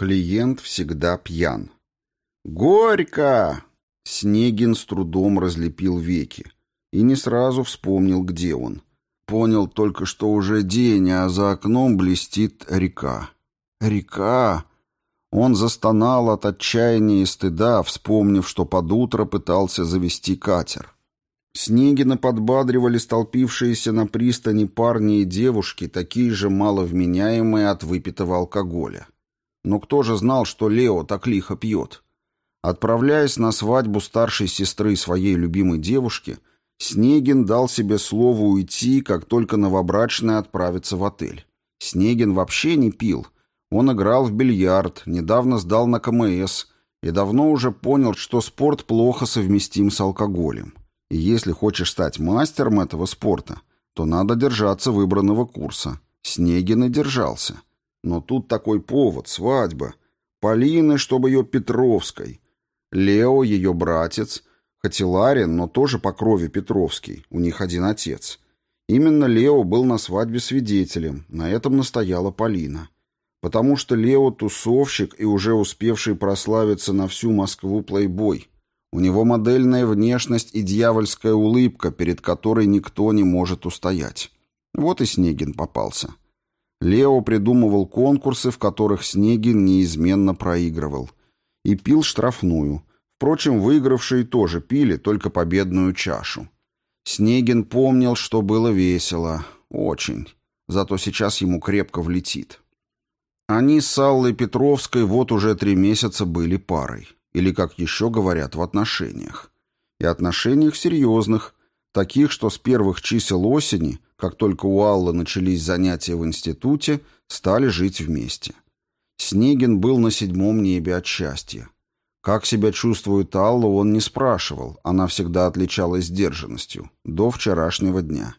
Клиент всегда пьян. «Горько!» Снегин с трудом разлепил веки и не сразу вспомнил, где он. Понял только, что уже день, а за окном блестит река. «Река!» Он застонал от отчаяния и стыда, вспомнив, что под утро пытался завести катер. Снегина подбадривали столпившиеся на пристани парни и девушки, такие же маловменяемые от выпитого алкоголя. Но кто же знал, что Лео так лихо пьет? Отправляясь на свадьбу старшей сестры своей любимой девушки, Снегин дал себе слово уйти, как только новобрачная отправится в отель. Снегин вообще не пил. Он играл в бильярд, недавно сдал на КМС и давно уже понял, что спорт плохо совместим с алкоголем. И если хочешь стать мастером этого спорта, то надо держаться выбранного курса. Снегин и держался. Но тут такой повод, свадьба. Полины, чтобы ее Петровской. Лео, ее братец, хоть Ларин, но тоже по крови Петровский, у них один отец. Именно Лео был на свадьбе свидетелем, на этом настояла Полина. Потому что Лео тусовщик и уже успевший прославиться на всю Москву плейбой. У него модельная внешность и дьявольская улыбка, перед которой никто не может устоять. Вот и Снегин попался. Лео придумывал конкурсы, в которых Снегин неизменно проигрывал. И пил штрафную. Впрочем, выигравшие тоже пили, только победную чашу. Снегин помнил, что было весело. Очень. Зато сейчас ему крепко влетит. Они с Аллой Петровской вот уже три месяца были парой. Или, как еще говорят, в отношениях. И отношениях серьезных, таких, что с первых чисел осени – как только у Аллы начались занятия в институте, стали жить вместе. Снегин был на седьмом небе от счастья. Как себя чувствует Алла, он не спрашивал, она всегда отличалась сдержанностью, до вчерашнего дня.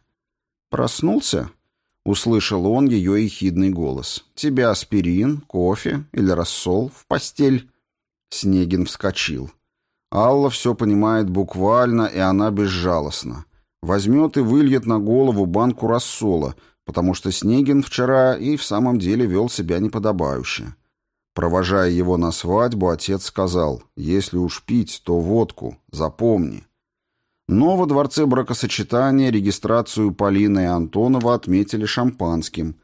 «Проснулся?» — услышал он ее ехидный голос. «Тебя аспирин, кофе или рассол в постель?» Снегин вскочил. Алла все понимает буквально, и она безжалостна. Возьмет и выльет на голову банку рассола, потому что Снегин вчера и в самом деле вел себя неподобающе. Провожая его на свадьбу, отец сказал, если уж пить, то водку, запомни. Но во дворце бракосочетания регистрацию Полины и Антонова отметили шампанским.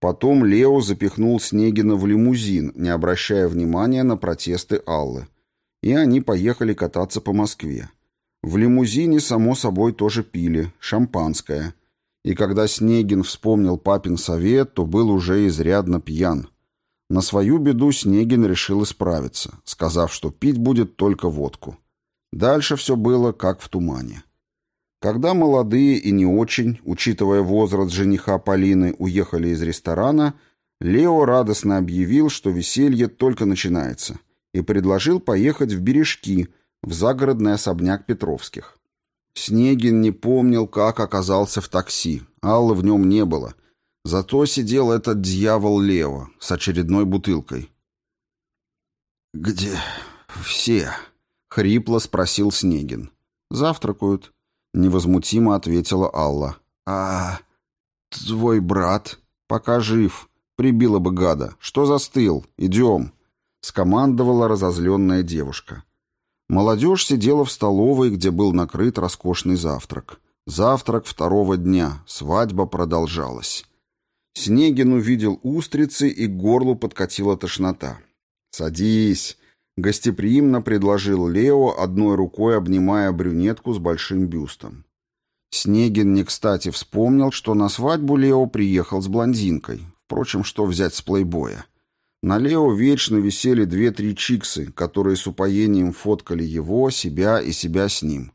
Потом Лео запихнул Снегина в лимузин, не обращая внимания на протесты Аллы. И они поехали кататься по Москве. В лимузине, само собой, тоже пили, шампанское. И когда Снегин вспомнил папин совет, то был уже изрядно пьян. На свою беду Снегин решил исправиться, сказав, что пить будет только водку. Дальше все было как в тумане. Когда молодые и не очень, учитывая возраст жениха Полины, уехали из ресторана, Лео радостно объявил, что веселье только начинается, и предложил поехать в Бережки – в загородный особняк Петровских. Снегин не помнил, как оказался в такси. Аллы в нем не было. Зато сидел этот дьявол Лево с очередной бутылкой. «Где все?» — хрипло спросил Снегин. «Завтракают», — невозмутимо ответила Алла. «А твой брат пока жив. Прибила бы гада. Что застыл? Идем», — скомандовала разозленная девушка. Молодежь сидела в столовой, где был накрыт роскошный завтрак. Завтрак второго дня, свадьба продолжалась. Снегин увидел устрицы, и к горлу подкатила тошнота. «Садись», — гостеприимно предложил Лео, одной рукой обнимая брюнетку с большим бюстом. Снегин не кстати вспомнил, что на свадьбу Лео приехал с блондинкой. Впрочем, что взять с плейбоя? На Лео вечно висели две-три чиксы, которые с упоением фоткали его, себя и себя с ним.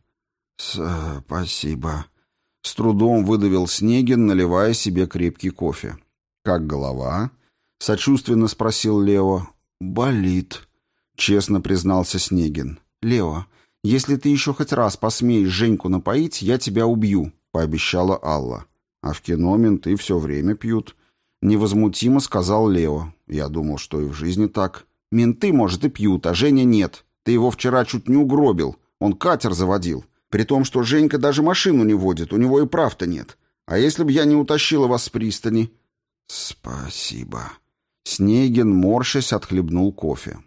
«Спасибо», — с трудом выдавил Снегин, наливая себе крепкий кофе. «Как голова?» — сочувственно спросил Лео. «Болит», — честно признался Снегин. «Лео, если ты еще хоть раз посмеешь Женьку напоить, я тебя убью», — пообещала Алла. «А в кино менты все время пьют», Невозмутимо сказал Лео. Я думал, что и в жизни так. Менты, может, и пьют, а Женя нет. Ты его вчера чуть не угробил. Он катер заводил. При том, что Женька даже машину не водит, у него и прав-то нет. А если бы я не утащила вас с пристани? Спасибо. Снегин, морщась, отхлебнул кофе.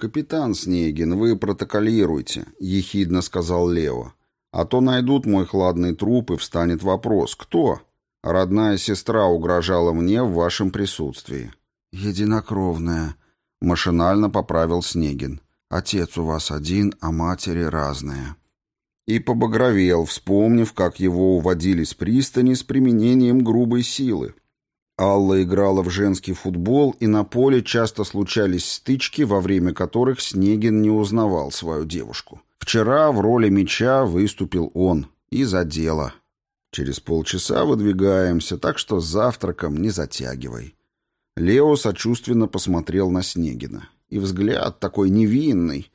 «Капитан Снегин, вы протоколируйте», — ехидно сказал Лео. «А то найдут мой хладный труп, и встанет вопрос, кто? Родная сестра угрожала мне в вашем присутствии». «Единокровная», — машинально поправил Снегин. «Отец у вас один, а матери разные». И побагровел, вспомнив, как его уводили с пристани с применением грубой силы. Алла играла в женский футбол, и на поле часто случались стычки, во время которых Снегин не узнавал свою девушку. Вчера в роли мяча выступил он. И за дело. Через полчаса выдвигаемся, так что с завтраком не затягивай. Лео сочувственно посмотрел на Снегина. И взгляд такой невинный.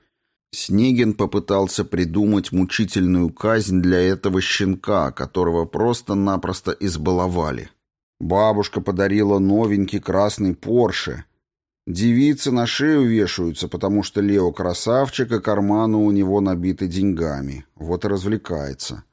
Снегин попытался придумать мучительную казнь для этого щенка, которого просто-напросто избаловали. Бабушка подарила новенький красный Порше. Девицы на шею вешаются, потому что Лео красавчик, и карманы у него набиты деньгами. Вот и развлекается.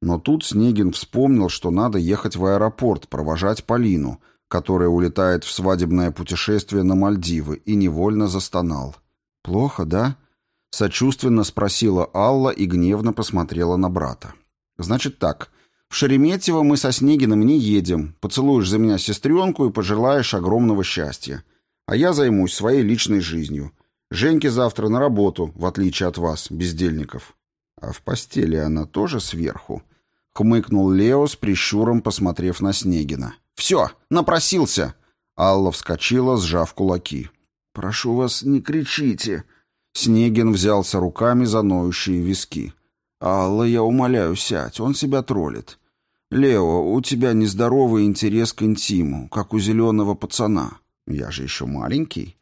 Но тут Снегин вспомнил, что надо ехать в аэропорт, провожать Полину, которая улетает в свадебное путешествие на Мальдивы, и невольно застонал. «Плохо, да?» — сочувственно спросила Алла и гневно посмотрела на брата. «Значит так, в Шереметьево мы со Снегиным не едем. Поцелуешь за меня сестренку и пожелаешь огромного счастья. А я займусь своей личной жизнью. Женьке завтра на работу, в отличие от вас, бездельников. А в постели она тоже сверху? Хмыкнул Лео с прищуром, посмотрев на Снегина. «Все, напросился!» Алла вскочила, сжав кулаки. «Прошу вас, не кричите!» Снегин взялся руками за ноющие виски. «Алла, я умоляю, сядь, он себя троллит. «Лео, у тебя нездоровый интерес к интиму, как у зеленого пацана. Я же еще маленький».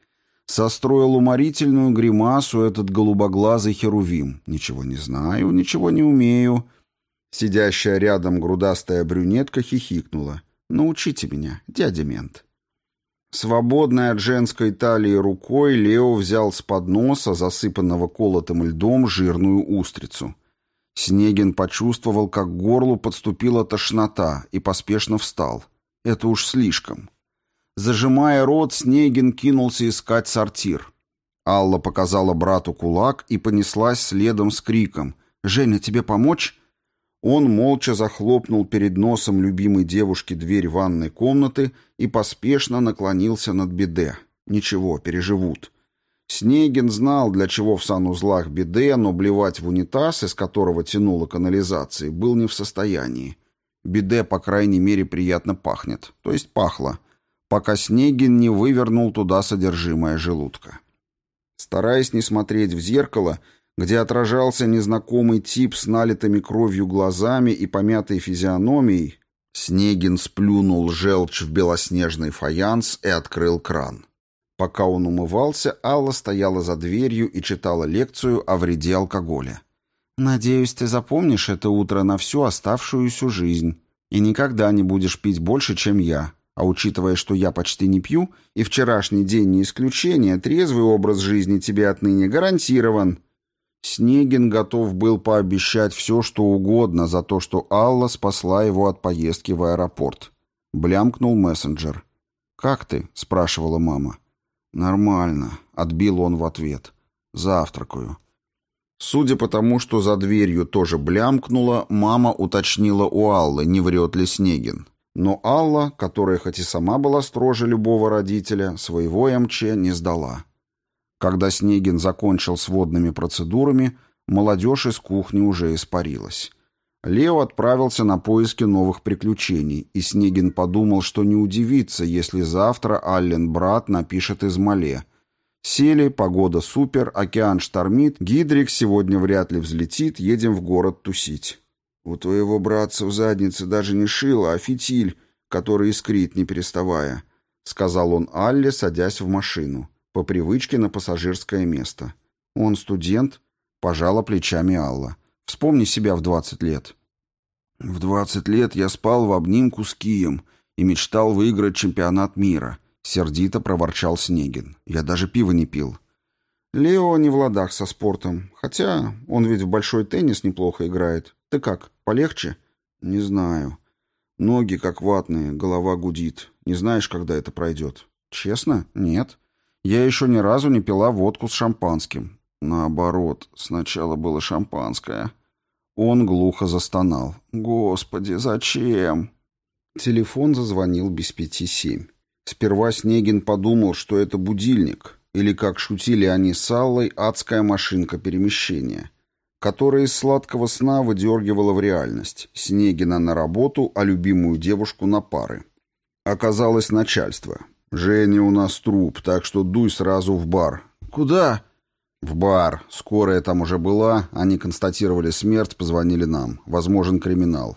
Состроил уморительную гримасу этот голубоглазый херувим. «Ничего не знаю, ничего не умею». Сидящая рядом грудастая брюнетка хихикнула. «Научите меня, дядя мент». Свободной от женской талии рукой Лео взял с подноса, засыпанного колотым льдом, жирную устрицу. Снегин почувствовал, как к горлу подступила тошнота, и поспешно встал. Это уж слишком. Зажимая рот, Снегин кинулся искать сортир. Алла показала брату кулак и понеслась следом с криком «Женя, тебе помочь?» Он молча захлопнул перед носом любимой девушки дверь ванной комнаты и поспешно наклонился над беде. Ничего, переживут. Снегин знал, для чего в санузлах биде, но блевать в унитаз, из которого тянуло канализацией, был не в состоянии. Биде, по крайней мере, приятно пахнет, то есть пахло, пока Снегин не вывернул туда содержимое желудка. Стараясь не смотреть в зеркало, где отражался незнакомый тип с налитыми кровью глазами и помятой физиономией, Снегин сплюнул желчь в белоснежный фаянс и открыл кран. Пока он умывался, Алла стояла за дверью и читала лекцию о вреде алкоголя. «Надеюсь, ты запомнишь это утро на всю оставшуюся жизнь и никогда не будешь пить больше, чем я. А учитывая, что я почти не пью, и вчерашний день не исключение, трезвый образ жизни тебе отныне гарантирован». Снегин готов был пообещать все, что угодно за то, что Алла спасла его от поездки в аэропорт. Блямкнул мессенджер. «Как ты?» — спрашивала мама. «Нормально», — отбил он в ответ. «Завтракаю». Судя по тому, что за дверью тоже блямкнуло, мама уточнила у Аллы, не врет ли Снегин. Но Алла, которая хоть и сама была строже любого родителя, своего МЧ не сдала. Когда Снегин закончил с водными процедурами, молодежь из кухни уже испарилась. Лео отправился на поиски новых приключений, и Снегин подумал, что не удивится, если завтра Аллен брат напишет из Мале. Сели, погода супер, океан штормит, Гидрик сегодня вряд ли взлетит, едем в город тусить. У твоего братца в заднице даже не шило, а фитиль, который искрит, не переставая, — сказал он Алле, садясь в машину, по привычке на пассажирское место. Он студент, пожала плечами Алла. Вспомни себя в двадцать лет. В двадцать лет я спал в обнимку с Кием и мечтал выиграть чемпионат мира. Сердито проворчал Снегин. Я даже пива не пил. Лео не в ладах со спортом. Хотя он ведь в большой теннис неплохо играет. Ты как, полегче? Не знаю. Ноги как ватные, голова гудит. Не знаешь, когда это пройдет. Честно? Нет. Я еще ни разу не пила водку с шампанским. Наоборот, сначала было шампанское. Он глухо застонал. «Господи, зачем?» Телефон зазвонил без пяти семь. Сперва Снегин подумал, что это будильник, или, как шутили они с Аллой, адская машинка перемещения, которая из сладкого сна выдергивала в реальность Снегина на работу, а любимую девушку на пары. Оказалось начальство. «Женя у нас труп, так что дуй сразу в бар». «Куда?» «В бар. Скорая там уже была. Они констатировали смерть, позвонили нам. Возможен криминал.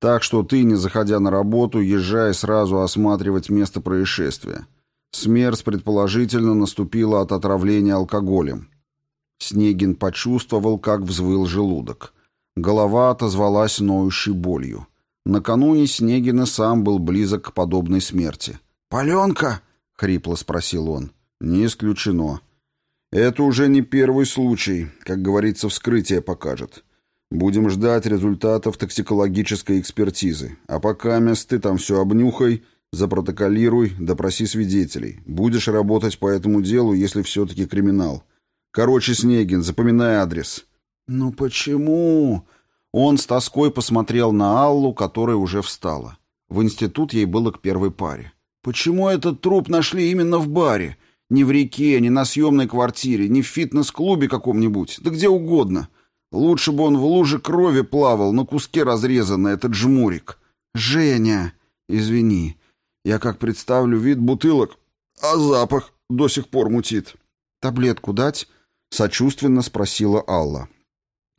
Так что ты, не заходя на работу, езжай сразу осматривать место происшествия. Смерть, предположительно, наступила от отравления алкоголем. Снегин почувствовал, как взвыл желудок. Голова отозвалась ноющей болью. Накануне Снегин и сам был близок к подобной смерти. «Паленка?» — хрипло спросил он. «Не исключено. Это уже не первый случай. Как говорится, вскрытие покажет. Будем ждать результатов токсикологической экспертизы. А пока мест ты там все обнюхай, запротоколируй, допроси свидетелей. Будешь работать по этому делу, если все-таки криминал. Короче, Снегин, запоминай адрес». «Ну почему?» Он с тоской посмотрел на Аллу, которая уже встала. В институт ей было к первой паре. «Почему этот труп нашли именно в баре? Не в реке, не на съемной квартире, не в фитнес-клубе каком-нибудь, да где угодно. Лучше бы он в луже крови плавал, на куске разрезанный этот жмурик. Женя, извини, я как представлю вид бутылок, а запах до сих пор мутит. Таблетку дать? Сочувственно спросила Алла.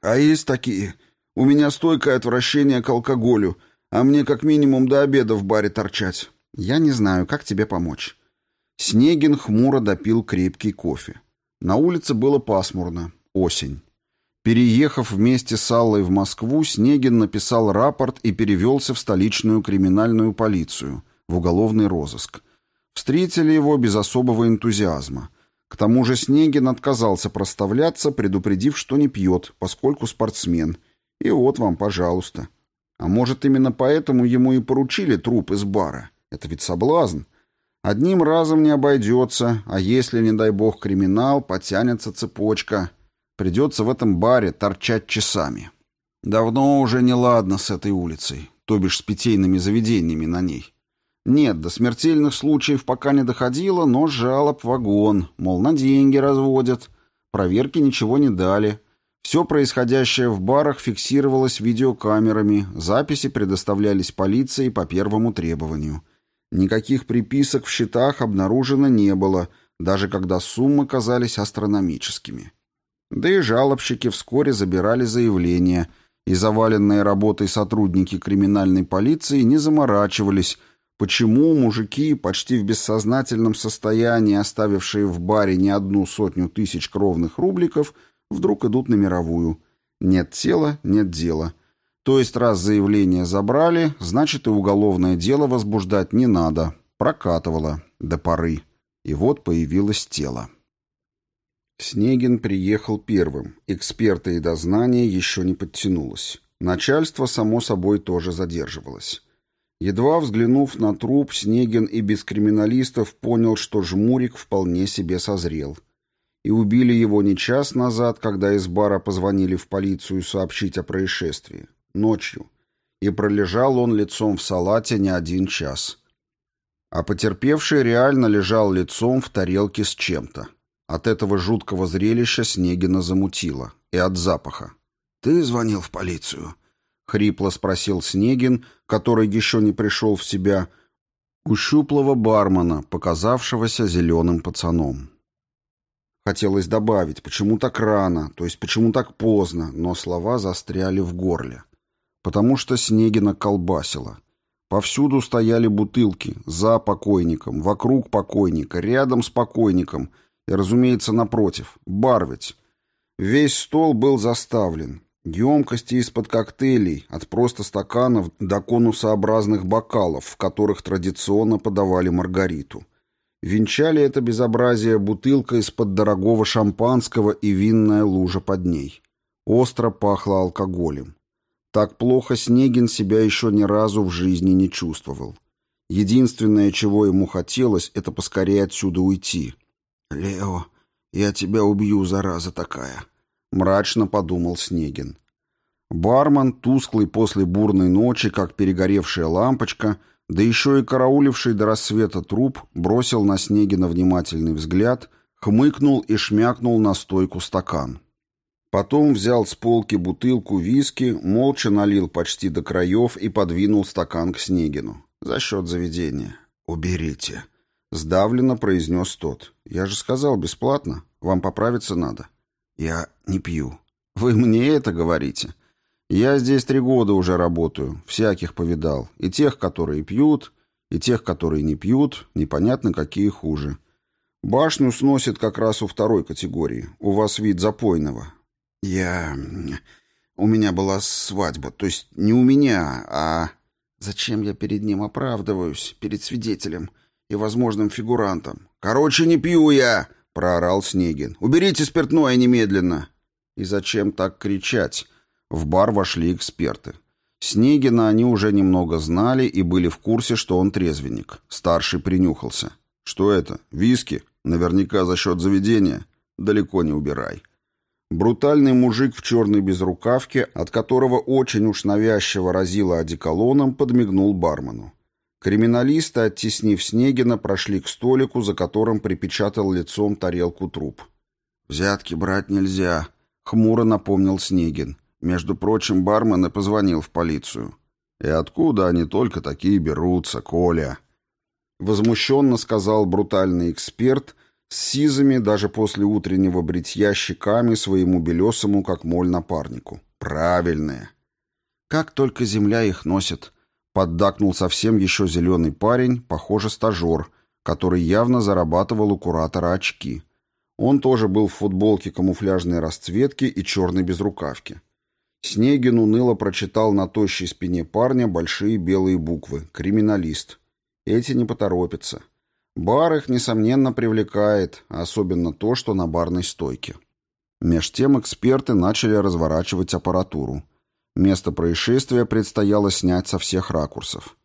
А есть такие? У меня стойкое отвращение к алкоголю, а мне как минимум до обеда в баре торчать. Я не знаю, как тебе помочь. Снегин хмуро допил крепкий кофе. На улице было пасмурно. Осень. Переехав вместе с Аллой в Москву, Снегин написал рапорт и перевелся в столичную криминальную полицию, в уголовный розыск. Встретили его без особого энтузиазма. К тому же Снегин отказался проставляться, предупредив, что не пьет, поскольку спортсмен. И вот вам, пожалуйста. А может, именно поэтому ему и поручили труп из бара? Это ведь соблазн. Одним разом не обойдется, а если, не дай бог, криминал, потянется цепочка. Придется в этом баре торчать часами. Давно уже не ладно с этой улицей, то бишь с питейными заведениями на ней. Нет, до смертельных случаев пока не доходило, но жалоб вагон, мол, на деньги разводят. Проверки ничего не дали. Все происходящее в барах фиксировалось видеокамерами, записи предоставлялись полиции по первому требованию. Никаких приписок в счетах обнаружено не было, даже когда суммы казались астрономическими. Да и жалобщики вскоре забирали заявления, и заваленные работой сотрудники криминальной полиции не заморачивались, почему мужики, почти в бессознательном состоянии, оставившие в баре не одну сотню тысяч кровных рубликов, вдруг идут на мировую. Нет тела, нет дела. То есть раз заявление забрали, значит и уголовное дело возбуждать не надо. Прокатывало до поры. И вот появилось тело. Снегин приехал первым. Эксперты и дознание еще не подтянулось. Начальство, само собой, тоже задерживалось. Едва взглянув на труп, Снегин и без криминалистов понял, что жмурик вполне себе созрел. И убили его не час назад, когда из бара позвонили в полицию сообщить о происшествии. Ночью. И пролежал он лицом в салате не один час. А потерпевший реально лежал лицом в тарелке с чем-то. От этого жуткого зрелища Снегина замутило. И от запаха. «Ты звонил в полицию?» — хрипло спросил Снегин, который еще не пришел в себя, у щуплого бармена, показавшегося зеленым пацаном. Хотелось добавить, почему так рано, то есть почему так поздно, но слова застряли в горле. Потому что Снегина колбасило. Повсюду стояли бутылки, за покойником, вокруг покойника, рядом с покойником — и, разумеется, напротив, бар. Весь стол был заставлен. Емкости из-под коктейлей, от просто стаканов до конусообразных бокалов, в которых традиционно подавали маргариту. Венчали это безобразие бутылка из-под дорогого шампанского и винная лужа под ней. Остро пахло алкоголем. Так плохо Снегин себя еще ни разу в жизни не чувствовал. Единственное, чего ему хотелось, это поскорее отсюда уйти. «Лео, я тебя убью, зараза такая», — мрачно подумал Снегин. Бармен, тусклый после бурной ночи, как перегоревшая лампочка, да еще и карауливший до рассвета труп, бросил на Снегина внимательный взгляд, хмыкнул и шмякнул на стойку стакан. Потом взял с полки бутылку виски, молча налил почти до краев и подвинул стакан к Снегину. За счет заведения. «Уберите», — сдавленно произнес тот. «Я же сказал, бесплатно. Вам поправиться надо». «Я не пью». «Вы мне это говорите?» Я здесь три года уже работаю, всяких повидал. И тех, которые пьют, и тех, которые не пьют, непонятно какие хуже. Башню сносит как раз у второй категории. У вас вид запойного. Я... У меня была свадьба. То есть не у меня, а... Зачем я перед ним оправдываюсь? Перед свидетелем и возможным фигурантом. «Короче, не пью я!» — проорал Снегин. «Уберите спиртное немедленно!» «И зачем так кричать?» В бар вошли эксперты. Снегина они уже немного знали и были в курсе, что он трезвенник. Старший принюхался. «Что это? Виски? Наверняка за счет заведения. Далеко не убирай». Брутальный мужик в черной безрукавке, от которого очень уж навязчиво разило одеколоном, подмигнул бармену. Криминалисты, оттеснив Снегина, прошли к столику, за которым припечатал лицом тарелку труп. «Взятки брать нельзя», — хмуро напомнил Снегин. Между прочим, бармен и позвонил в полицию. «И откуда они только такие берутся, Коля?» Возмущенно сказал брутальный эксперт с сизами даже после утреннего бритья щеками своему белесому, как моль, напарнику. «Правильные». «Как только земля их носит», — поддакнул совсем еще зеленый парень, похоже, стажер, который явно зарабатывал у куратора очки. Он тоже был в футболке камуфляжной расцветки и черной безрукавке. Снегин уныло прочитал на тощей спине парня большие белые буквы «Криминалист». Эти не поторопятся. Бар их, несомненно, привлекает, особенно то, что на барной стойке. Меж тем эксперты начали разворачивать аппаратуру. Место происшествия предстояло снять со всех ракурсов.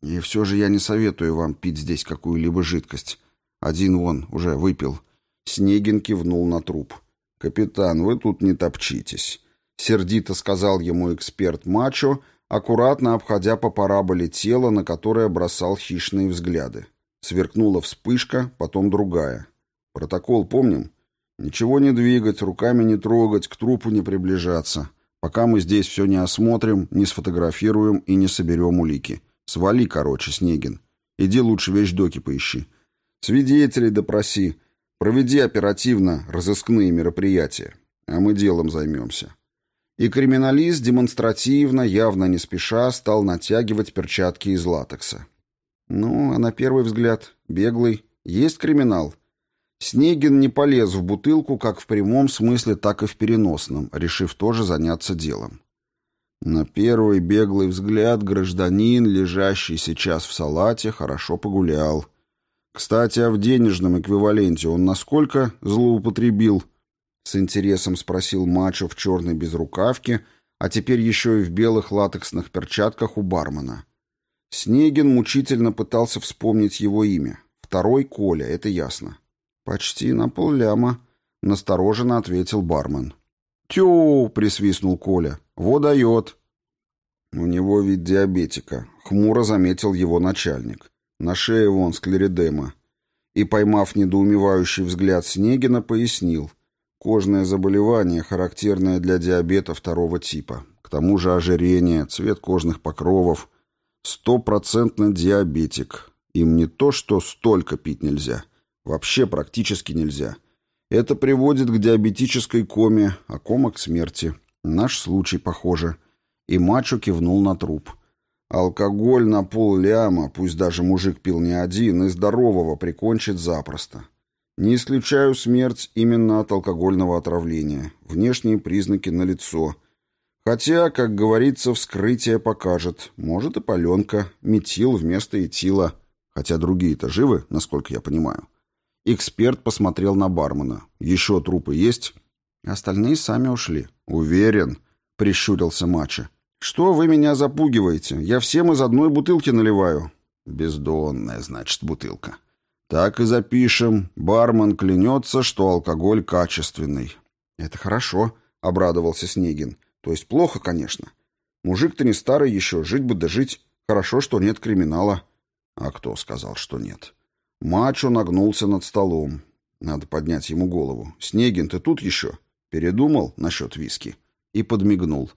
И все же я не советую вам пить здесь какую-либо жидкость. Один вон уже выпил. Снегин кивнул на труп. «Капитан, вы тут не топчитесь. Сердито сказал ему эксперт Мачо, аккуратно обходя по параболе тело, на которое бросал хищные взгляды. Сверкнула вспышка, потом другая. Протокол помним? Ничего не двигать, руками не трогать, к трупу не приближаться. Пока мы здесь все не осмотрим, не сфотографируем и не соберем улики. Свали, короче, Снегин. Иди лучше вещдоки поищи. Свидетелей допроси. Проведи оперативно разыскные мероприятия. А мы делом займемся. И криминалист демонстративно, явно не спеша, стал натягивать перчатки из латекса. Ну, а на первый взгляд, беглый, есть криминал. Снегин не полез в бутылку как в прямом смысле, так и в переносном, решив тоже заняться делом. На первый беглый взгляд гражданин, лежащий сейчас в салате, хорошо погулял. Кстати, а в денежном эквиваленте он насколько злоупотребил – с интересом спросил мачо в черной безрукавке, а теперь еще и в белых латексных перчатках у бармена. Снегин мучительно пытался вспомнить его имя. Второй Коля, это ясно. «Почти на полляма», — настороженно ответил бармен. «Тю!» — присвистнул Коля. «Во дает!» «У него вид диабетика», — хмуро заметил его начальник. «На шее вон склеридема». И, поймав недоумевающий взгляд Снегина, пояснил. Кожное заболевание, характерное для диабета второго типа. К тому же ожирение, цвет кожных покровов. Стопроцентно диабетик. Им не то, что столько пить нельзя. Вообще практически нельзя. Это приводит к диабетической коме, а кома к смерти. Наш случай, похоже. И мачо кивнул на труп. Алкоголь на пол ляма, пусть даже мужик пил не один, и здорового прикончит запросто. Не исключаю смерть именно от алкогольного отравления. Внешние признаки налицо. Хотя, как говорится, вскрытие покажет. Может и паленка, метил вместо этила. Хотя другие-то живы, насколько я понимаю. Эксперт посмотрел на бармена. «Еще трупы есть?» Остальные сами ушли. «Уверен», — прищурился Мача. «Что вы меня запугиваете? Я всем из одной бутылки наливаю». Бездонная, значит, бутылка. Так и запишем. Бармен клянется, что алкоголь качественный. Это хорошо, обрадовался Снегин. То есть плохо, конечно. Мужик-то не старый еще, жить бы да жить. Хорошо, что нет криминала. А кто сказал, что нет? Мачо нагнулся над столом. Надо поднять ему голову. «Снегин, ты тут еще?» Передумал насчет виски. И подмигнул.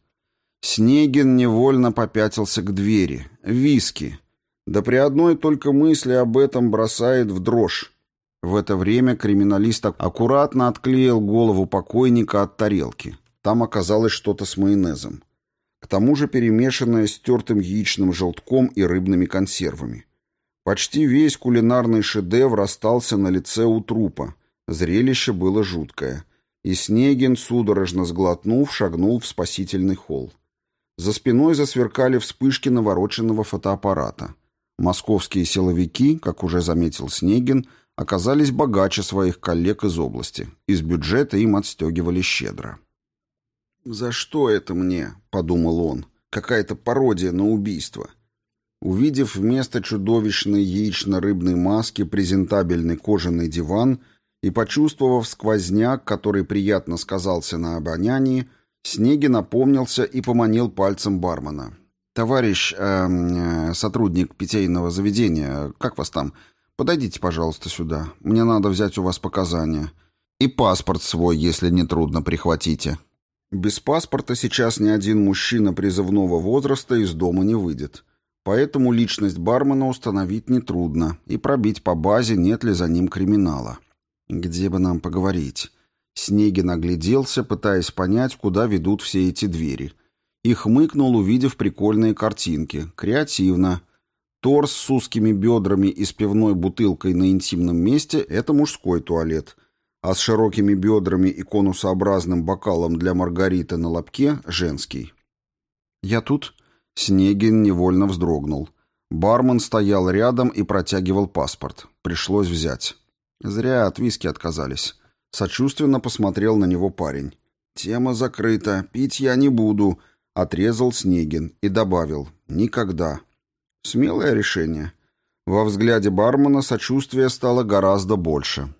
Снегин невольно попятился к двери. Виски. Да при одной только мысли об этом бросает в дрожь. В это время криминалист аккуратно отклеил голову покойника от тарелки. Там оказалось что-то с майонезом. К тому же перемешанное с тертым яичным желтком и рыбными консервами. Почти весь кулинарный шедевр остался на лице у трупа. Зрелище было жуткое. И Снегин, судорожно сглотнув, шагнул в спасительный холл. За спиной засверкали вспышки навороченного фотоаппарата. Московские силовики, как уже заметил Снегин, оказались богаче своих коллег из области. Из бюджета им отстегивали щедро. «За что это мне?» — подумал он. «Какая-то пародия на убийство». Увидев вместо чудовищной яично-рыбной маски презентабельный кожаный диван и почувствовав сквозняк, который приятно сказался на обонянии, Снегин напомнился и поманил пальцем бармена. «Товарищ, э, э, сотрудник питейного заведения, как вас там? Подойдите, пожалуйста, сюда. Мне надо взять у вас показания. И паспорт свой, если не трудно, прихватите». Без паспорта сейчас ни один мужчина призывного возраста из дома не выйдет. Поэтому личность бармена установить нетрудно и пробить по базе, нет ли за ним криминала. Где бы нам поговорить? Снегин огляделся, пытаясь понять, куда ведут все эти двери. И хмыкнул, увидев прикольные картинки. Креативно. Торс с узкими бедрами и с пивной бутылкой на интимном месте – это мужской туалет. А с широкими бедрами и конусообразным бокалом для маргариты на лобке – женский. «Я тут?» Снегин невольно вздрогнул. Бармен стоял рядом и протягивал паспорт. Пришлось взять. Зря от виски отказались. Сочувственно посмотрел на него парень. «Тема закрыта, пить я не буду», — отрезал Снегин и добавил. «Никогда». Смелое решение. Во взгляде бармена сочувствия стало гораздо больше.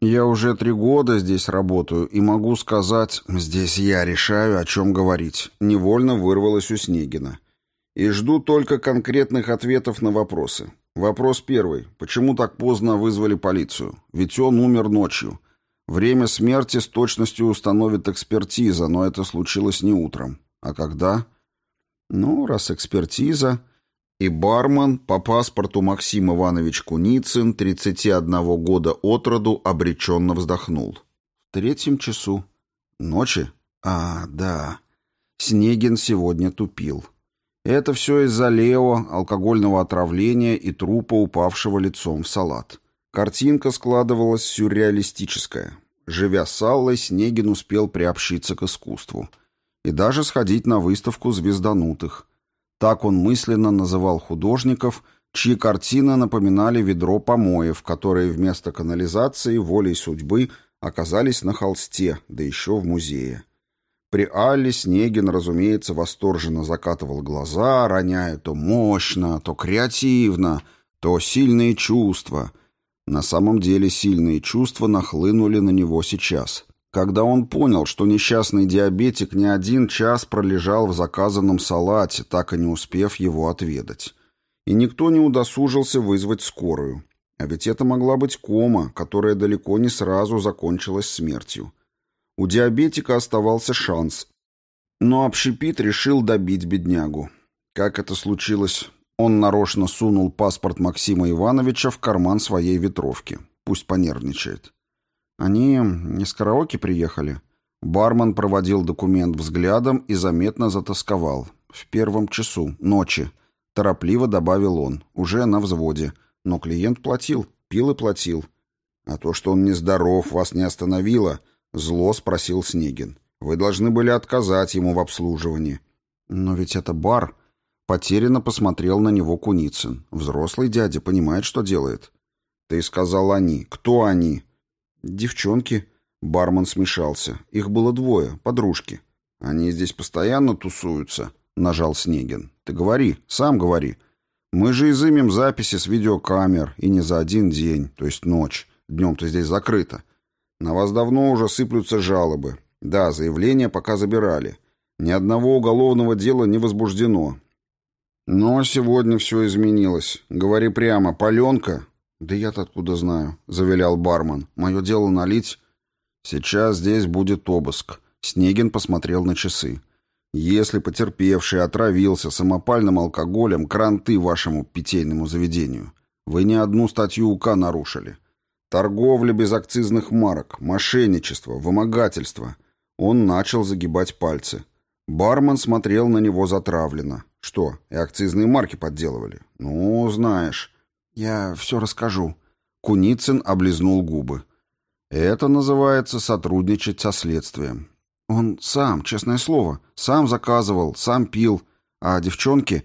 «Я уже три года здесь работаю и могу сказать, здесь я решаю, о чем говорить», — невольно вырвалось у Снегина. «И жду только конкретных ответов на вопросы. Вопрос первый. Почему так поздно вызвали полицию? Ведь он умер ночью. Время смерти с точностью установит экспертиза, но это случилось не утром. А когда? Ну, раз экспертиза... И бармен по паспорту Максим Иванович Куницын, 31 года от роду, обреченно вздохнул. В третьем часу. Ночи? А, да. Снегин сегодня тупил. Это все из-за Лео, алкогольного отравления и трупа, упавшего лицом в салат. Картинка складывалась сюрреалистическая. Живя с Аллой, Снегин успел приобщиться к искусству. И даже сходить на выставку звезданутых. Так он мысленно называл художников, чьи картины напоминали ведро помоев, которые вместо канализации волей судьбы оказались на холсте, да еще в музее. При Алле Снегин, разумеется, восторженно закатывал глаза, роняя то мощно, то креативно, то сильные чувства. На самом деле сильные чувства нахлынули на него сейчас, когда он понял, что несчастный диабетик не один час пролежал в заказанном салате, так и не успев его отведать. И никто не удосужился вызвать скорую. А ведь это могла быть кома, которая далеко не сразу закончилась смертью. У диабетика оставался шанс. Но общепит решил добить беднягу. Как это случилось? Он нарочно сунул паспорт Максима Ивановича в карман своей ветровки. Пусть понервничает. Они не с караоке приехали. Бармен проводил документ взглядом и заметно затасковал. В первом часу, ночи. Торопливо добавил он, уже на взводе. Но клиент платил, пил и платил. А то, что он нездоров, вас не остановило, Зло спросил Снегин. Вы должны были отказать ему в обслуживании. Но ведь это бар. Потерянно посмотрел на него Куницын. Взрослый дядя понимает, что делает. Ты сказал они. Кто они? Девчонки. Бармен смешался. Их было двое, подружки. Они здесь постоянно тусуются, нажал Снегин. Ты говори, сам говори. Мы же изымем записи с видеокамер, и не за один день, то есть ночь. Днем-то здесь закрыто. На вас давно уже сыплются жалобы. Да, заявления пока забирали. Ни одного уголовного дела не возбуждено. Но сегодня все изменилось. Говори прямо, паленка? Да я-то откуда знаю, завилял бармен. Мое дело налить. Сейчас здесь будет обыск. Снегин посмотрел на часы. Если потерпевший отравился самопальным алкоголем, кранты вашему питейному заведению. Вы не одну статью УК нарушили. Торговля без акцизных марок, мошенничество, вымогательство. Он начал загибать пальцы. Бармен смотрел на него затравленно. Что, и акцизные марки подделывали? Ну, знаешь. Я все расскажу. Куницын облизнул губы. Это называется сотрудничать со следствием. Он сам, честное слово, сам заказывал, сам пил, а девчонки,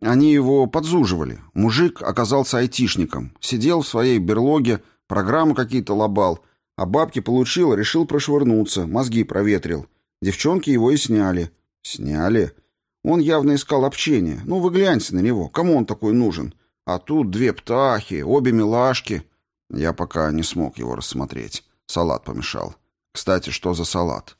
они его подзуживали. Мужик оказался айтишником, сидел в своей берлоге, программы какие-то лобал, а бабки получил, решил прошвырнуться, мозги проветрил. Девчонки его и сняли. Сняли? Он явно искал общения. Ну, вы гляньте на него, кому он такой нужен? А тут две птахи, обе милашки. Я пока не смог его рассмотреть. Салат помешал. Кстати, что за салат?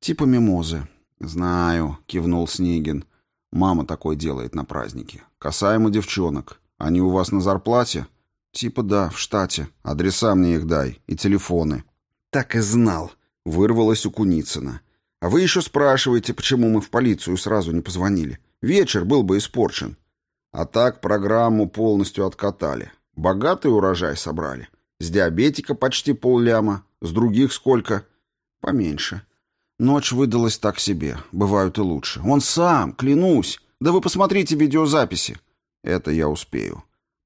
«Типа мимозы». «Знаю», — кивнул Снегин. «Мама такой делает на празднике. Касаемо девчонок. Они у вас на зарплате?» «Типа да, в штате. Адреса мне их дай. И телефоны». «Так и знал», — вырвалось у Куницына. «А вы еще спрашиваете, почему мы в полицию сразу не позвонили. Вечер был бы испорчен». А так программу полностью откатали. Богатый урожай собрали. С диабетика почти полляма. С других сколько? Поменьше. Ночь выдалась так себе. Бывают и лучше. Он сам, клянусь. Да вы посмотрите видеозаписи. Это я успею.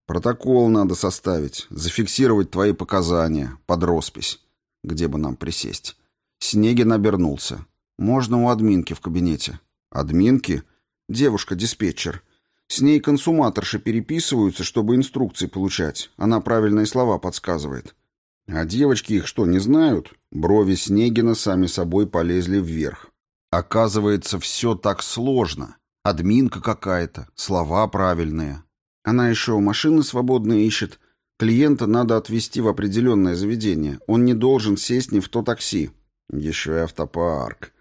Протокол надо составить, зафиксировать твои показания, под роспись. Где бы нам присесть? Снегин обернулся. Можно у админки в кабинете. Админки? Девушка-диспетчер. С ней консуматорши переписываются, чтобы инструкции получать. Она правильные слова подсказывает. А девочки их что, не знают? Брови Снегина сами собой полезли вверх. Оказывается, все так сложно. Админка какая-то, слова правильные. Она еще машины свободные ищет. Клиента надо отвезти в определенное заведение. Он не должен сесть ни в то такси. Еще и автопарк.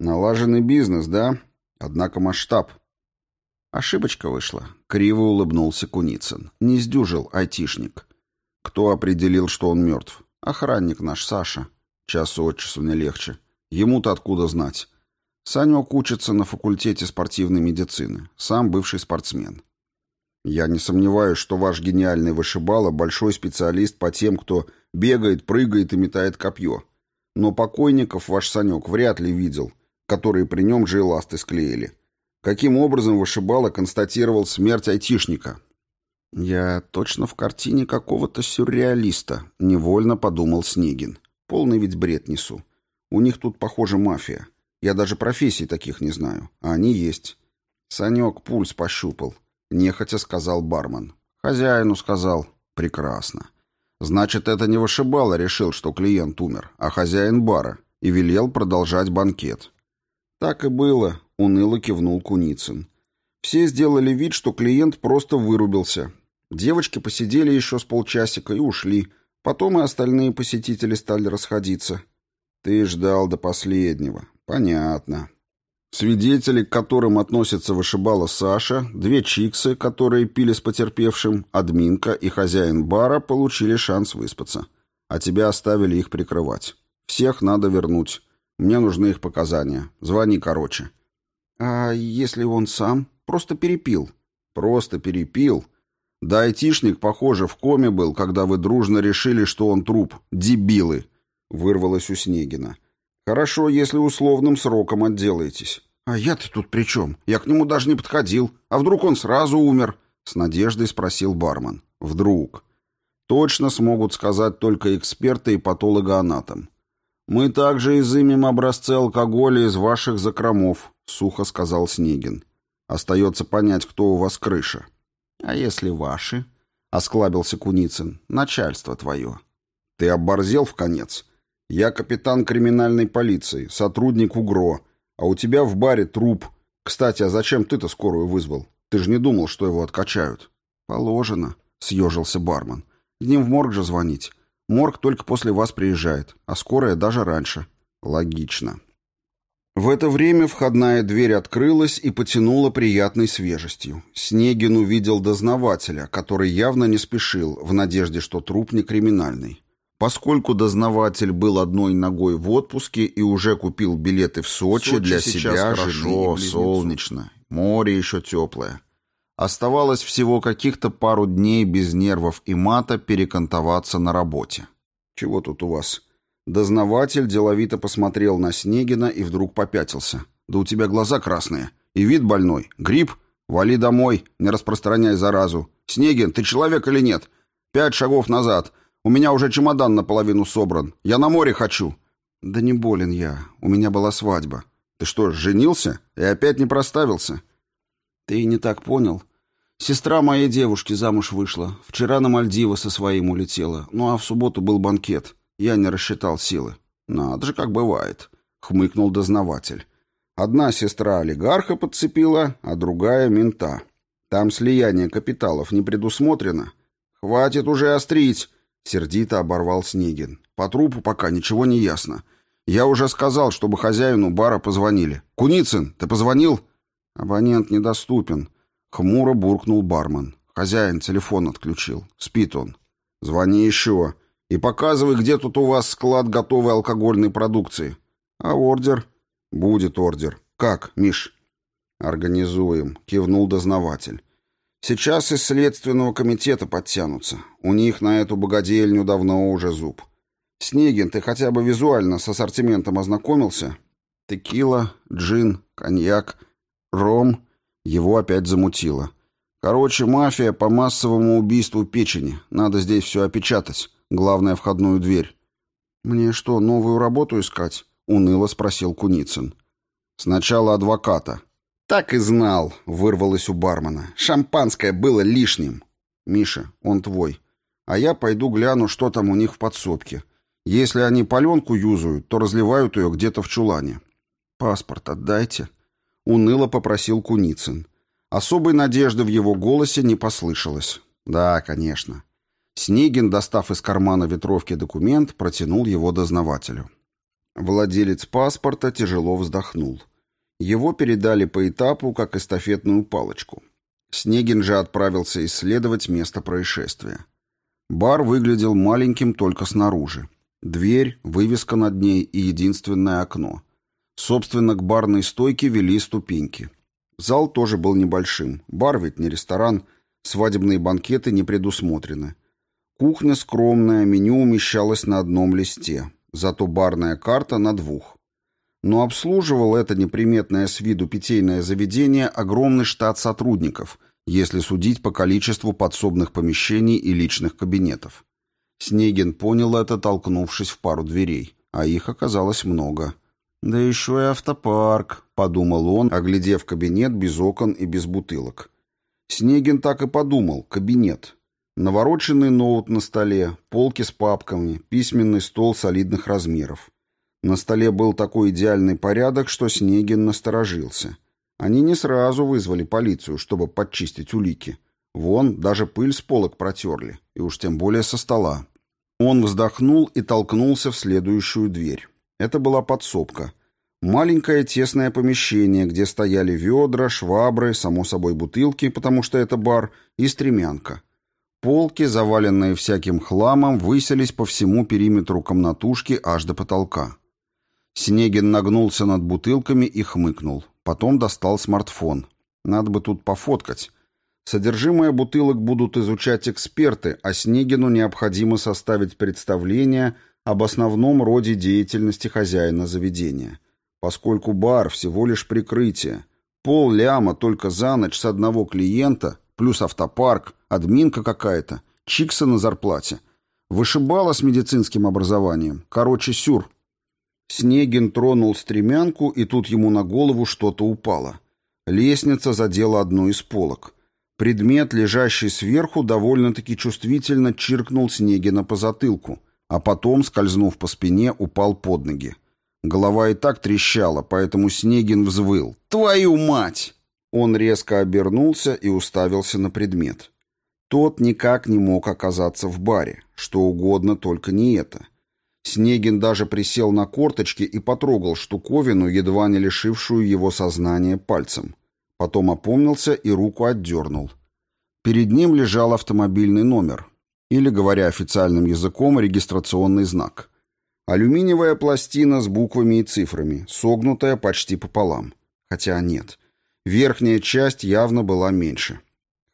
Налаженный бизнес, да? Однако масштаб. Ошибочка вышла. Криво улыбнулся Куницын. Не сдюжил айтишник. Кто определил, что он мертв? Охранник наш, Саша. Час от часу не легче. Ему-то откуда знать? Санек учится на факультете спортивной медицины. Сам бывший спортсмен. Я не сомневаюсь, что ваш гениальный вышибала большой специалист по тем, кто бегает, прыгает и метает копье. Но покойников ваш Санек вряд ли видел, которые при нем же ласты склеили. Каким образом вышибала констатировал смерть айтишника? «Я точно в картине какого-то сюрреалиста», — невольно подумал Снегин. «Полный ведь бред несу. У них тут, похоже, мафия. Я даже профессий таких не знаю, а они есть». Санек пульс пощупал. Нехотя сказал бармен. «Хозяину сказал. Прекрасно. Значит, это не вышибало решил, что клиент умер, а хозяин бара, и велел продолжать банкет». «Так и было», — уныло кивнул Куницын. Все сделали вид, что клиент просто вырубился, Девочки посидели еще с полчасика и ушли. Потом и остальные посетители стали расходиться. Ты ждал до последнего. Понятно. Свидетели, к которым относится вышибала Саша, две чиксы, которые пили с потерпевшим, админка и хозяин бара получили шанс выспаться. А тебя оставили их прикрывать. Всех надо вернуть. Мне нужны их показания. Звони короче. А если он сам? Просто перепил. Просто перепил? Да айтишник, похоже, в коме был, когда вы дружно решили, что он труп. Дебилы!» Вырвалось у Снегина. «Хорошо, если условным сроком отделаетесь». «А я-то тут при чем? Я к нему даже не подходил. А вдруг он сразу умер?» С надеждой спросил бармен. «Вдруг?» «Точно смогут сказать только эксперты и патологоанатом. Мы также изымем образцы алкоголя из ваших закромов», — сухо сказал Снегин. «Остается понять, кто у вас крыша». «А если ваши?» — осклабился Куницын. «Начальство твое». «Ты оборзел в конец? Я капитан криминальной полиции, сотрудник УГРО, а у тебя в баре труп. Кстати, а зачем ты-то скорую вызвал? Ты же не думал, что его откачают?» «Положено», — съежился бармен. «Днем в морг же звонить. Морг только после вас приезжает, а скорая даже раньше». «Логично». В это время входная дверь открылась и потянула приятной свежестью. Снегин увидел дознавателя, который явно не спешил, в надежде, что труп не криминальный. Поскольку дознаватель был одной ногой в отпуске и уже купил билеты в Сочи, Сочи для себя хорошо, солнечно, море еще теплое. Оставалось всего каких-то пару дней без нервов и мата перекантоваться на работе. «Чего тут у вас?» Дознаватель деловито посмотрел на Снегина и вдруг попятился. «Да у тебя глаза красные. И вид больной. Грипп? Вали домой, не распространяй заразу. Снегин, ты человек или нет? Пять шагов назад. У меня уже чемодан наполовину собран. Я на море хочу». «Да не болен я. У меня была свадьба». «Ты что, женился? И опять не проставился?» «Ты не так понял. Сестра моей девушки замуж вышла. Вчера на Мальдивы со своим улетела. Ну а в субботу был банкет». Я не рассчитал силы. Надо же, как бывает, хмыкнул дознаватель. Одна сестра олигарха подцепила, а другая мента. Там слияние капиталов не предусмотрено. Хватит уже острить, сердито оборвал Снегин. По трупу пока ничего не ясно. Я уже сказал, чтобы хозяину бара позвонили. Куницын, ты позвонил? Абонент недоступен, хмуро буркнул бармен. Хозяин телефон отключил. Спит он. Звони еще. И показывай, где тут у вас склад готовой алкогольной продукции. А ордер? Будет ордер. Как, Миш? Организуем, кивнул дознаватель. Сейчас из следственного комитета подтянутся. У них на эту богадельню давно уже зуб. Снегин, ты хотя бы визуально с ассортиментом ознакомился? Текила, джин, коньяк, ром. Его опять замутило. Короче, мафия по массовому убийству печени. Надо здесь все опечатать. Главное, входную дверь. «Мне что, новую работу искать?» — уныло спросил Куницын. «Сначала адвоката». «Так и знал», — вырвалось у бармена. «Шампанское было лишним». «Миша, он твой. А я пойду гляну, что там у них в подсобке. Если они паленку юзают, то разливают ее где-то в чулане». «Паспорт отдайте», — уныло попросил Куницын. Особой надежды в его голосе не послышалось. «Да, конечно». Снегин, достав из кармана ветровки документ, протянул его дознавателю. Владелец паспорта тяжело вздохнул. Его передали по этапу, как эстафетную палочку. Снегин же отправился исследовать место происшествия. Бар выглядел маленьким только снаружи. Дверь, вывеска над ней и единственное окно. Собственно, к барной стойке вели ступеньки. Зал тоже был небольшим. Бар ведь не ресторан, свадебные банкеты не предусмотрены. Кухня скромная, меню умещалось на одном листе, зато барная карта на двух. Но обслуживал это неприметное с виду питейное заведение огромный штат сотрудников, если судить по количеству подсобных помещений и личных кабинетов. Снегин понял это, толкнувшись в пару дверей, а их оказалось много. «Да еще и автопарк», — подумал он, оглядев кабинет без окон и без бутылок. Снегин так и подумал, кабинет. Навороченный ноут на столе, полки с папками, письменный стол солидных размеров. На столе был такой идеальный порядок, что Снегин насторожился. Они не сразу вызвали полицию, чтобы подчистить улики. Вон, даже пыль с полок протерли, и уж тем более со стола. Он вздохнул и толкнулся в следующую дверь. Это была подсобка. Маленькое тесное помещение, где стояли ведра, швабры, само собой бутылки, потому что это бар, и стремянка. Полки, заваленные всяким хламом, выселись по всему периметру комнатушки аж до потолка. Снегин нагнулся над бутылками и хмыкнул. Потом достал смартфон. Надо бы тут пофоткать. Содержимое бутылок будут изучать эксперты, а Снегину необходимо составить представление об основном роде деятельности хозяина заведения. Поскольку бар всего лишь прикрытие. Пол ляма только за ночь с одного клиента, плюс автопарк – админка какая-то, чикса на зарплате. Вышибала с медицинским образованием. Короче, сюр. Снегин тронул стремянку, и тут ему на голову что-то упало. Лестница задела одну из полок. Предмет, лежащий сверху, довольно-таки чувствительно чиркнул Снегина по затылку, а потом, скользнув по спине, упал под ноги. Голова и так трещала, поэтому Снегин взвыл. «Твою мать!» Он резко обернулся и уставился на предмет. Тот никак не мог оказаться в баре, что угодно, только не это. Снегин даже присел на корточки и потрогал штуковину, едва не лишившую его сознания пальцем. Потом опомнился и руку отдернул. Перед ним лежал автомобильный номер, или, говоря официальным языком, регистрационный знак. Алюминиевая пластина с буквами и цифрами, согнутая почти пополам. Хотя нет, верхняя часть явно была меньше.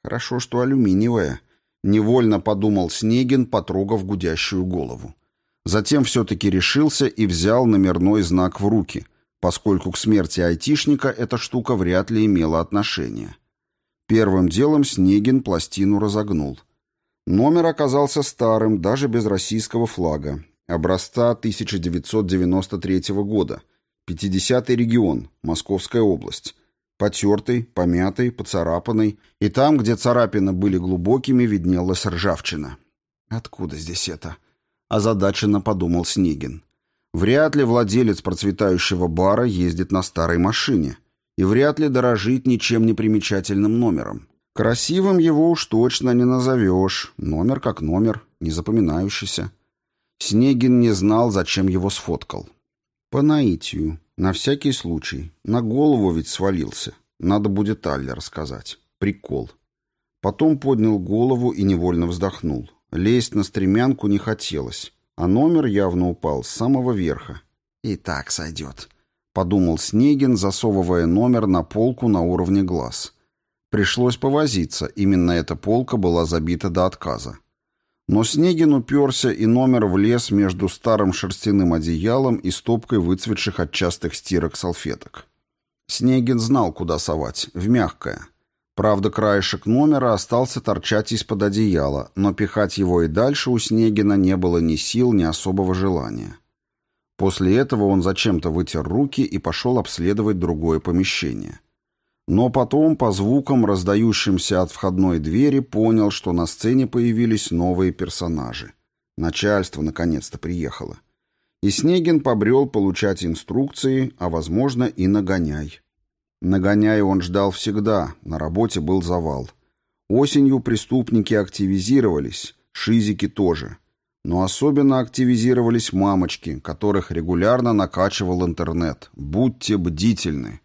Хорошо, что алюминиевая. Невольно подумал Снегин, потрогав гудящую голову. Затем все-таки решился и взял номерной знак в руки, поскольку к смерти айтишника эта штука вряд ли имела отношение. Первым делом Снегин пластину разогнул. Номер оказался старым, даже без российского флага, образца 1993 года, 50-й регион, Московская область, потертый, помятый, поцарапанный, и там, где царапины были глубокими, виднелась ржавчина. «Откуда здесь это?» – озадаченно подумал Снегин. Вряд ли владелец процветающего бара ездит на старой машине, и вряд ли дорожит ничем не примечательным номером. Красивым его уж точно не назовешь, номер как номер, не запоминающийся. Снегин не знал, зачем его сфоткал. По наитию, на всякий случай, на голову ведь свалился. Надо будет Алле рассказать. Прикол. Потом поднял голову и невольно вздохнул. Лезть на стремянку не хотелось а номер явно упал с самого верха. «И так сойдет», — подумал Снегин, засовывая номер на полку на уровне глаз. Пришлось повозиться, именно эта полка была забита до отказа. Но Снегин уперся, и номер влез между старым шерстяным одеялом и стопкой выцветших от частых стирок салфеток. Снегин знал, куда совать, в мягкое — Правда, краешек номера остался торчать из-под одеяла, но пихать его и дальше у Снегина не было ни сил, ни особого желания. После этого он зачем-то вытер руки и пошел обследовать другое помещение. Но потом, по звукам, раздающимся от входной двери, понял, что на сцене появились новые персонажи. Начальство наконец-то приехало. И Снегин побрел получать инструкции, а, возможно, и нагоняй. Нагоняя он ждал всегда, на работе был завал. Осенью преступники активизировались, шизики тоже. Но особенно активизировались мамочки, которых регулярно накачивал интернет. Будьте бдительны.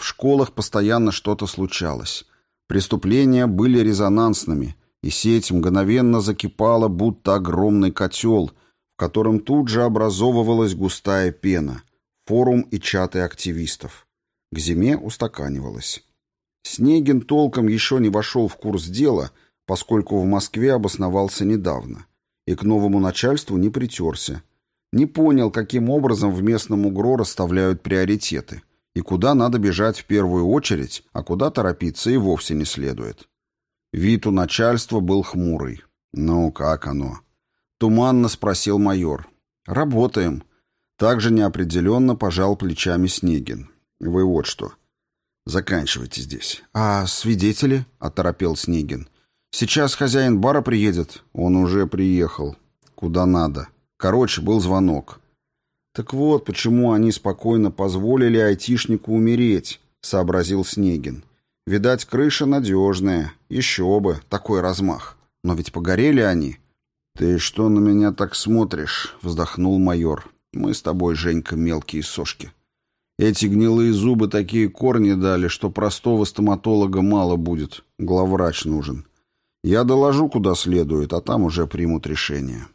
В школах постоянно что-то случалось. Преступления были резонансными, и сеть мгновенно закипала, будто огромный котел, в котором тут же образовывалась густая пена. Форум и чаты активистов. К зиме устаканивалось. Снегин толком еще не вошел в курс дела, поскольку в Москве обосновался недавно, и к новому начальству не притерся. Не понял, каким образом в местном УГРО расставляют приоритеты, и куда надо бежать в первую очередь, а куда торопиться и вовсе не следует. Вид у начальства был хмурый. «Ну, как оно?» Туманно спросил майор. «Работаем». Также неопределенно пожал плечами Снегин. Вы вот что. Заканчивайте здесь. А свидетели? Оторопел Снегин. Сейчас хозяин бара приедет. Он уже приехал. Куда надо. Короче, был звонок. Так вот, почему они спокойно позволили айтишнику умереть, сообразил Снегин. Видать, крыша надежная. Еще бы, такой размах. Но ведь погорели они. Ты что на меня так смотришь? Вздохнул майор. Мы с тобой, Женька, мелкие сошки. Эти гнилые зубы такие корни дали, что простого стоматолога мало будет. Главврач нужен. Я доложу куда следует, а там уже примут решение.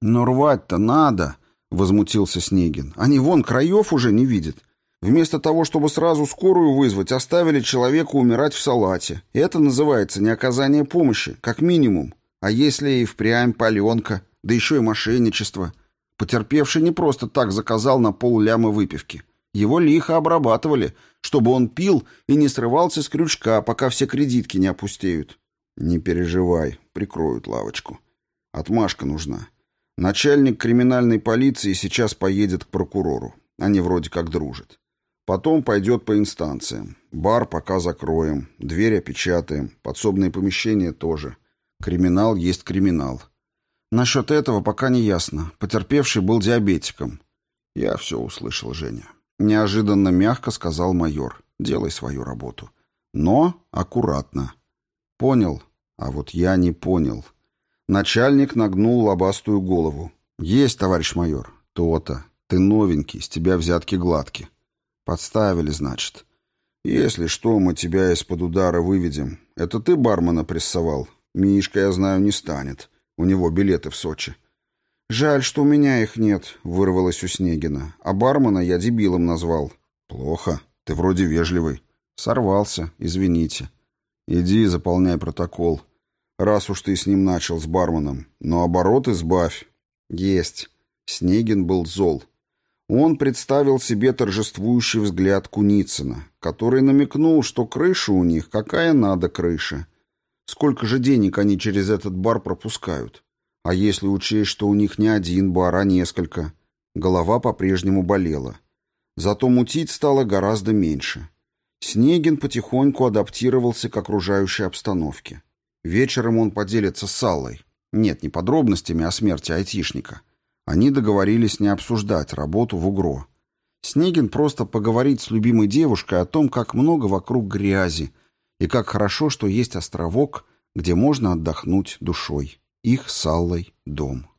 Но рвать-то надо, возмутился Снегин. Они вон краев уже не видят. Вместо того, чтобы сразу скорую вызвать, оставили человека умирать в салате. Это называется не оказание помощи, как минимум. А если и впрямь паленка, да еще и мошенничество. Потерпевший не просто так заказал на пол ляма выпивки. Его лихо обрабатывали, чтобы он пил и не срывался с крючка, пока все кредитки не опустеют. Не переживай, прикроют лавочку. Отмашка нужна. Начальник криминальной полиции сейчас поедет к прокурору. Они вроде как дружат. Потом пойдет по инстанциям. Бар пока закроем, дверь опечатаем, подсобные помещения тоже. Криминал есть криминал. Насчет этого пока не ясно. Потерпевший был диабетиком. Я все услышал, Женя. Неожиданно мягко сказал майор. «Делай свою работу. но аккуратно. Понял? А вот я не понял. Начальник нагнул лобастую голову. Есть, товарищ майор. То-то. Ты новенький, с тебя взятки гладки. Подставили, значит. Если что, мы тебя из-под удара выведем. Это ты бармена прессовал? Мишка, я знаю, не станет. У него билеты в Сочи. Жаль, что у меня их нет, вырвалось у Снегина. А бармена я дебилом назвал. Плохо. Ты вроде вежливый. Сорвался, извините. Иди, заполняй протокол. Раз уж ты с ним начал, с барменом. Но обороты сбавь. Есть. Снегин был зол. Он представил себе торжествующий взгляд Куницына, который намекнул, что крыша у них какая надо крыша. Сколько же денег они через этот бар пропускают? А если учесть, что у них не один бар, а несколько? Голова по-прежнему болела. Зато мутить стало гораздо меньше. Снегин потихоньку адаптировался к окружающей обстановке. Вечером он поделится с Аллой. Нет, не подробностями о смерти айтишника. Они договорились не обсуждать работу в УГРО. Снегин просто поговорить с любимой девушкой о том, как много вокруг грязи, и как хорошо, что есть островок, где можно отдохнуть душой. Их с Аллой дом.